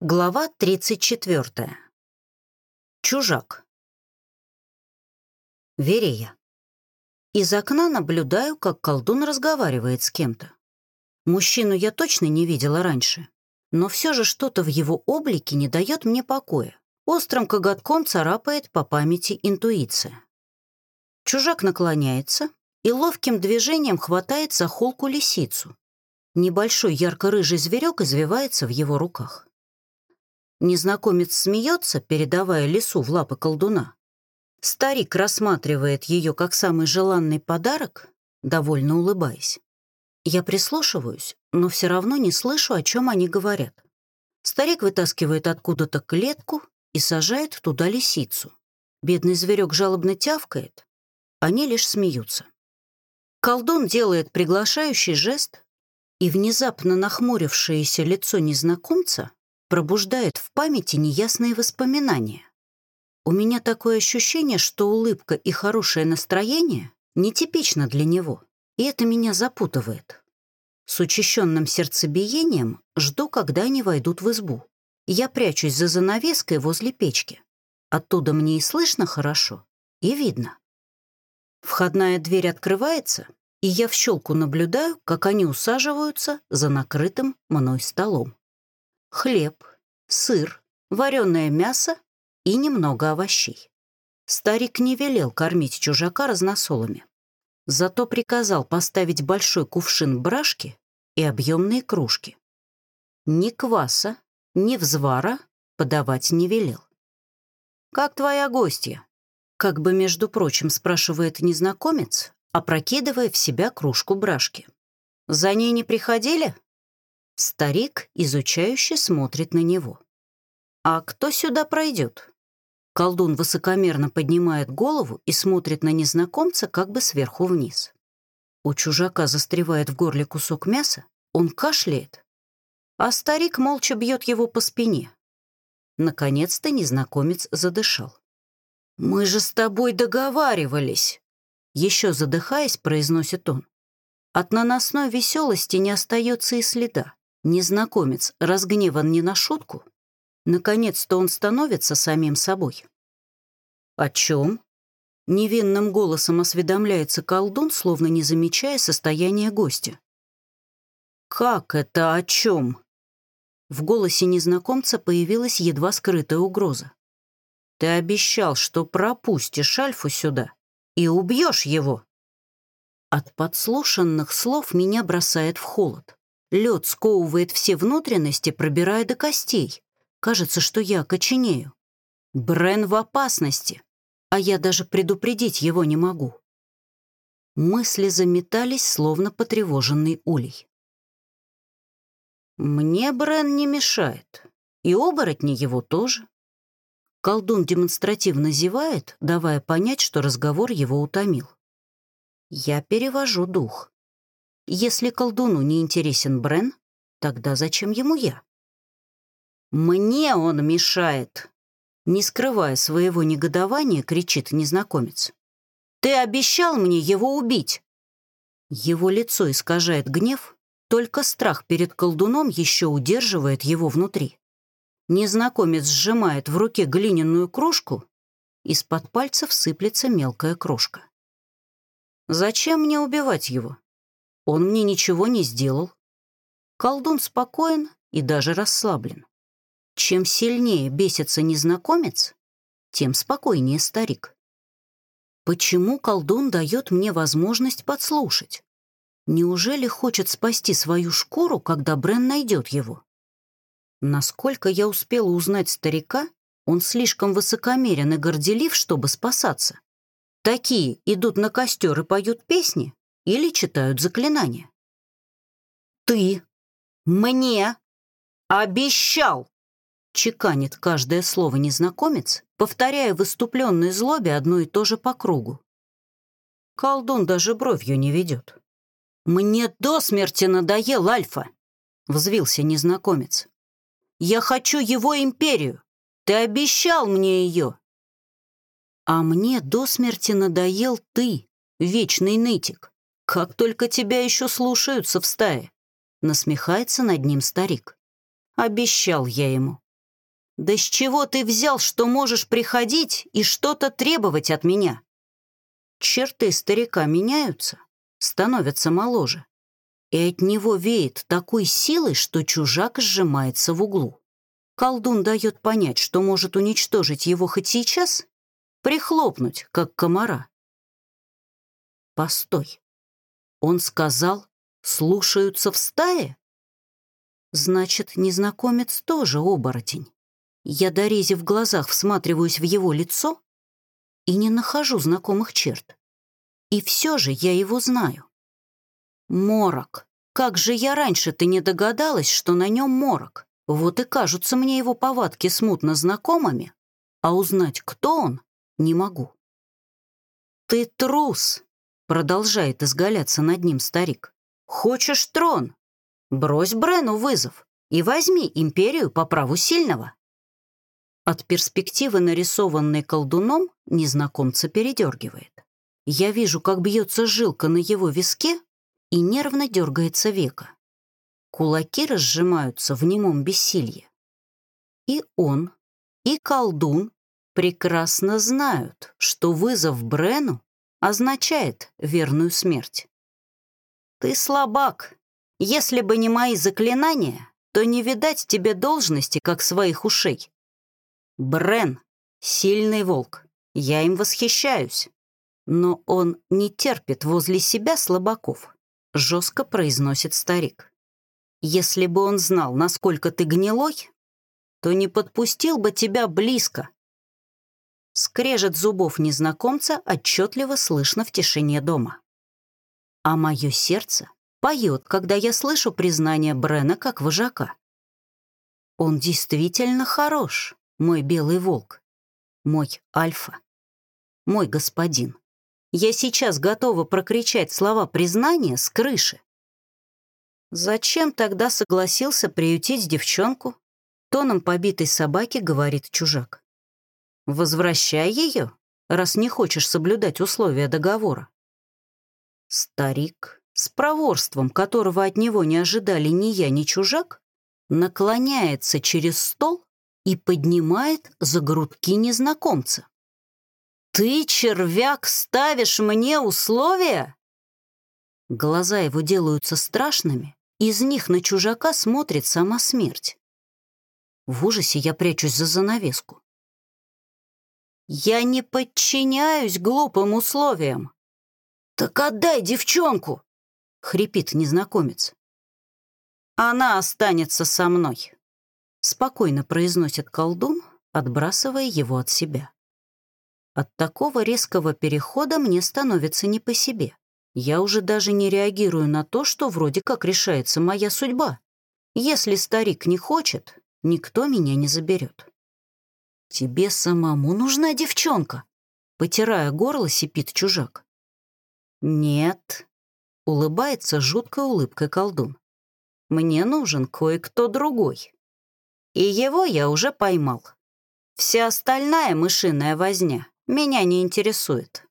Глава 34. Чужак. Верея. Из окна наблюдаю, как колдун разговаривает с кем-то. Мужчину я точно не видела раньше, но все же что-то в его облике не дает мне покоя. Острым коготком царапает по памяти интуиция. Чужак наклоняется и ловким движением хватает за холку лисицу. Небольшой ярко-рыжий зверек извивается в его руках. Незнакомец смеется, передавая лису в лапы колдуна. Старик рассматривает ее как самый желанный подарок, довольно улыбаясь. Я прислушиваюсь, но все равно не слышу, о чем они говорят. Старик вытаскивает откуда-то клетку и сажает туда лисицу. Бедный зверек жалобно тявкает, они лишь смеются. Колдун делает приглашающий жест, и внезапно нахмурившееся лицо незнакомца пробуждает в памяти неясные воспоминания. У меня такое ощущение, что улыбка и хорошее настроение нетипично для него, и это меня запутывает. С учащенным сердцебиением жду, когда они войдут в избу. Я прячусь за занавеской возле печки. Оттуда мне и слышно хорошо, и видно. Входная дверь открывается, и я в щелку наблюдаю, как они усаживаются за накрытым мной столом хлеб, сыр, вареное мясо и немного овощей. Старик не велел кормить чужака разносолами. Зато приказал поставить большой кувшин брашки и объемные кружки. Ни кваса, ни взвара подавать не велел. «Как твоя гостья?» Как бы, между прочим, спрашивает незнакомец, опрокидывая в себя кружку брашки. «За ней не приходили?» Старик изучающе смотрит на него. «А кто сюда пройдет?» Колдун высокомерно поднимает голову и смотрит на незнакомца как бы сверху вниз. У чужака застревает в горле кусок мяса, он кашляет, а старик молча бьет его по спине. Наконец-то незнакомец задышал. «Мы же с тобой договаривались!» Еще задыхаясь, произносит он. От наносной веселости не остается и следа. Незнакомец разгневан не на шутку. Наконец-то он становится самим собой. «О чем?» Невинным голосом осведомляется колдун, словно не замечая состояния гостя. «Как это о чем?» В голосе незнакомца появилась едва скрытая угроза. «Ты обещал, что пропустишь Альфу сюда и убьешь его!» От подслушанных слов меня бросает в холод. Лед сковывает все внутренности, пробирая до костей. Кажется, что я коченею. Брен в опасности, а я даже предупредить его не могу. Мысли заметались, словно потревоженный улей. Мне Брен не мешает, и оборотни его тоже. Колдун демонстративно зевает, давая понять, что разговор его утомил. Я перевожу дух. Если колдуну не интересен Брен, тогда зачем ему я? «Мне он мешает!» Не скрывая своего негодования, кричит незнакомец. «Ты обещал мне его убить!» Его лицо искажает гнев, только страх перед колдуном еще удерживает его внутри. Незнакомец сжимает в руке глиняную кружку, из-под пальцев сыплется мелкая крошка. «Зачем мне убивать его? Он мне ничего не сделал. Колдун спокоен и даже расслаблен. Чем сильнее бесится незнакомец, тем спокойнее старик. Почему колдун дает мне возможность подслушать? Неужели хочет спасти свою шкуру, когда Брен найдет его? Насколько я успела узнать старика, он слишком высокомерен и горделив, чтобы спасаться. Такие идут на костер и поют песни, или читают заклинания. «Ты мне обещал!» Чеканит каждое слово незнакомец, повторяя в злобе одно и то же по кругу. Колдун даже бровью не ведет. «Мне до смерти надоел Альфа!» — взвился незнакомец. «Я хочу его империю! Ты обещал мне ее!» «А мне до смерти надоел ты, вечный нытик!» «Как только тебя еще слушаются в стае!» Насмехается над ним старик. Обещал я ему. Да с чего ты взял, что можешь приходить и что-то требовать от меня? Черты старика меняются, становятся моложе. И от него веет такой силой, что чужак сжимается в углу. Колдун дает понять, что может уничтожить его хоть сейчас, прихлопнуть, как комара. Постой. Он сказал, слушаются в стае? Значит, незнакомец тоже оборотень. Я до рези в глазах всматриваюсь в его лицо и не нахожу знакомых черт. И все же я его знаю. Морок. Как же я раньше-то не догадалась, что на нем морок. Вот и кажутся мне его повадки смутно знакомыми, а узнать, кто он, не могу. «Ты трус!» — продолжает изгаляться над ним старик. «Хочешь трон? Брось Брену вызов и возьми империю по праву сильного». От перспективы, нарисованной колдуном, незнакомца передергивает. Я вижу, как бьется жилка на его виске и нервно дергается века. Кулаки разжимаются в немом бессилье. И он, и колдун прекрасно знают, что вызов Брену означает верную смерть. Ты слабак. Если бы не мои заклинания, то не видать тебе должности, как своих ушей. Брен — сильный волк. Я им восхищаюсь. Но он не терпит возле себя слабаков, жестко произносит старик. Если бы он знал, насколько ты гнилой, то не подпустил бы тебя близко. Скрежет зубов незнакомца отчетливо слышно в тишине дома. А мое сердце поет, когда я слышу признание Брена как вожака. Он действительно хорош, мой белый волк, мой альфа, мой господин. Я сейчас готова прокричать слова признания с крыши. Зачем тогда согласился приютить девчонку? Тоном побитой собаки говорит чужак. Возвращай ее, раз не хочешь соблюдать условия договора. Старик, с проворством которого от него не ожидали ни я, ни чужак, наклоняется через стол и поднимает за грудки незнакомца. «Ты, червяк, ставишь мне условия?» Глаза его делаются страшными, из них на чужака смотрит сама смерть. В ужасе я прячусь за занавеску. «Я не подчиняюсь глупым условиям!» «Так отдай девчонку!» — хрипит незнакомец. «Она останется со мной», — спокойно произносит колдун, отбрасывая его от себя. От такого резкого перехода мне становится не по себе. Я уже даже не реагирую на то, что вроде как решается моя судьба. Если старик не хочет, никто меня не заберет. «Тебе самому нужна девчонка?» Потирая горло, сипит чужак. «Нет», — улыбается жуткой улыбкой колдун. «Мне нужен кое-кто другой. И его я уже поймал. Вся остальная мышиная возня меня не интересует.